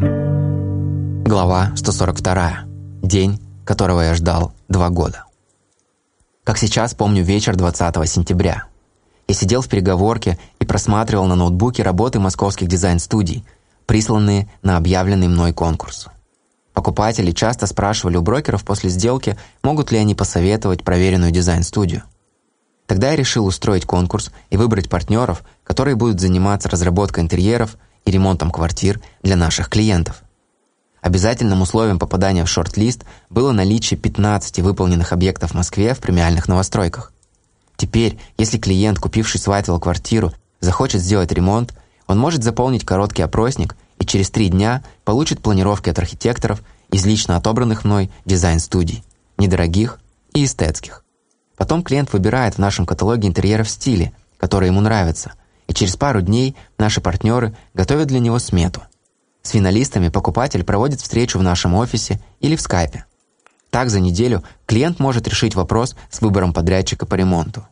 Глава 142. День, которого я ждал два года. Как сейчас помню вечер 20 сентября. Я сидел в переговорке и просматривал на ноутбуке работы московских дизайн-студий, присланные на объявленный мной конкурс. Покупатели часто спрашивали у брокеров после сделки, могут ли они посоветовать проверенную дизайн-студию. Тогда я решил устроить конкурс и выбрать партнеров, которые будут заниматься разработкой интерьеров и ремонтом квартир для наших клиентов. Обязательным условием попадания в шорт-лист было наличие 15 выполненных объектов в Москве в премиальных новостройках. Теперь, если клиент, купивший с Whitewell квартиру, захочет сделать ремонт, он может заполнить короткий опросник и через три дня получит планировки от архитекторов из лично отобранных мной дизайн-студий, недорогих и эстетских. Потом клиент выбирает в нашем каталоге интерьеры в стиле, который ему нравится, и через пару дней наши партнеры готовят для него смету. С финалистами покупатель проводит встречу в нашем офисе или в скайпе. Так за неделю клиент может решить вопрос с выбором подрядчика по ремонту.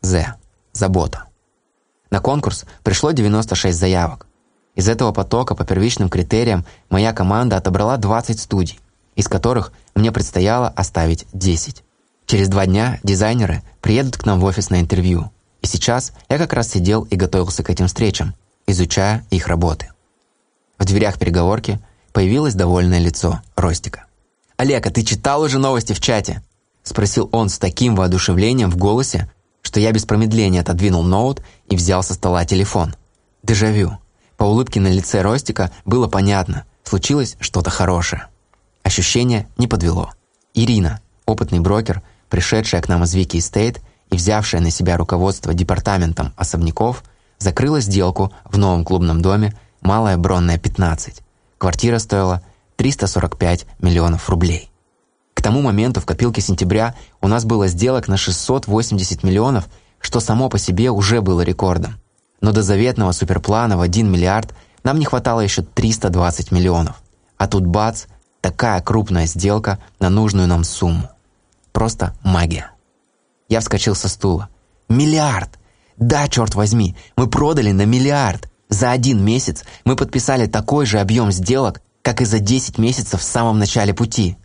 З. Забота. На конкурс пришло 96 заявок. Из этого потока по первичным критериям моя команда отобрала 20 студий, из которых мне предстояло оставить 10. Через два дня дизайнеры приедут к нам в офис на интервью. И сейчас я как раз сидел и готовился к этим встречам, изучая их работы. В дверях переговорки появилось довольное лицо Ростика. «Олег, а ты читал уже новости в чате?» Спросил он с таким воодушевлением в голосе, что я без промедления отодвинул ноут и взял со стола телефон. Дежавю. По улыбке на лице Ростика было понятно, случилось что-то хорошее. Ощущение не подвело. Ирина, опытный брокер, пришедшая к нам из Вики Эстейт и взявшая на себя руководство департаментом особняков, закрыла сделку в новом клубном доме «Малая Бронная, 15». Квартира стоила 345 миллионов рублей. К тому моменту в копилке сентября у нас было сделок на 680 миллионов, что само по себе уже было рекордом. Но до заветного суперплана в 1 миллиард нам не хватало еще 320 миллионов. А тут бац, такая крупная сделка на нужную нам сумму. Просто магия. Я вскочил со стула. Миллиард! Да, черт возьми, мы продали на миллиард. За один месяц мы подписали такой же объем сделок, как и за 10 месяцев в самом начале пути.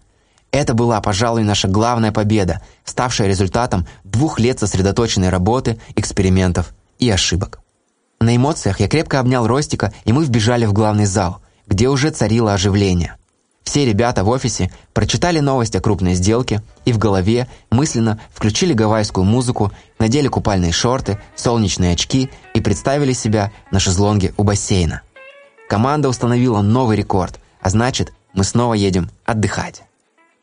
Это была, пожалуй, наша главная победа, ставшая результатом двух лет сосредоточенной работы, экспериментов и ошибок. На эмоциях я крепко обнял Ростика, и мы вбежали в главный зал, где уже царило оживление. Все ребята в офисе прочитали новость о крупной сделке и в голове мысленно включили гавайскую музыку, надели купальные шорты, солнечные очки и представили себя на шезлонге у бассейна. Команда установила новый рекорд, а значит, мы снова едем отдыхать.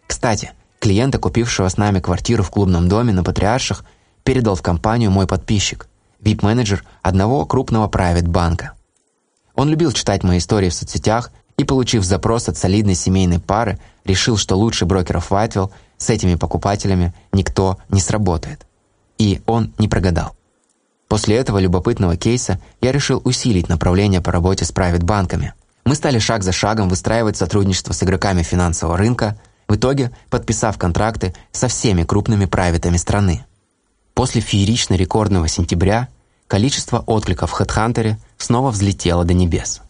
Кстати, клиента, купившего с нами квартиру в клубном доме на Патриарших, передал в компанию мой подписчик, вип-менеджер одного крупного прайвет-банка. Он любил читать мои истории в соцсетях и, получив запрос от солидной семейной пары, решил, что лучше брокеров Whitewell с этими покупателями никто не сработает. И он не прогадал. После этого любопытного кейса я решил усилить направление по работе с прайвет-банками. Мы стали шаг за шагом выстраивать сотрудничество с игроками финансового рынка – в итоге подписав контракты со всеми крупными правитами страны. После феерично-рекордного сентября количество откликов в HeadHunter снова взлетело до небес.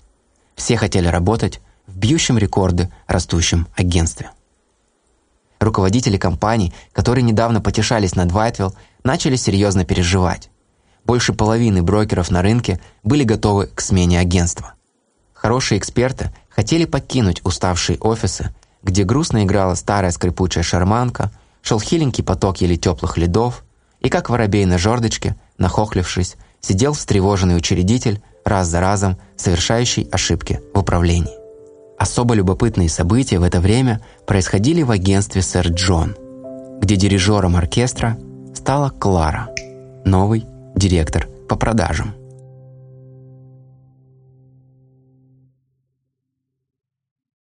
Все хотели работать в бьющем рекорды растущем агентстве. Руководители компаний, которые недавно потешались над Whitewell, начали серьезно переживать. Больше половины брокеров на рынке были готовы к смене агентства. Хорошие эксперты хотели покинуть уставшие офисы где грустно играла старая скрипучая шарманка, шел хиленький поток еле теплых ледов, и как воробей на жердочке, нахохлившись, сидел встревоженный учредитель, раз за разом совершающий ошибки в управлении. Особо любопытные события в это время происходили в агентстве «Сэр Джон», где дирижером оркестра стала Клара, новый директор по продажам.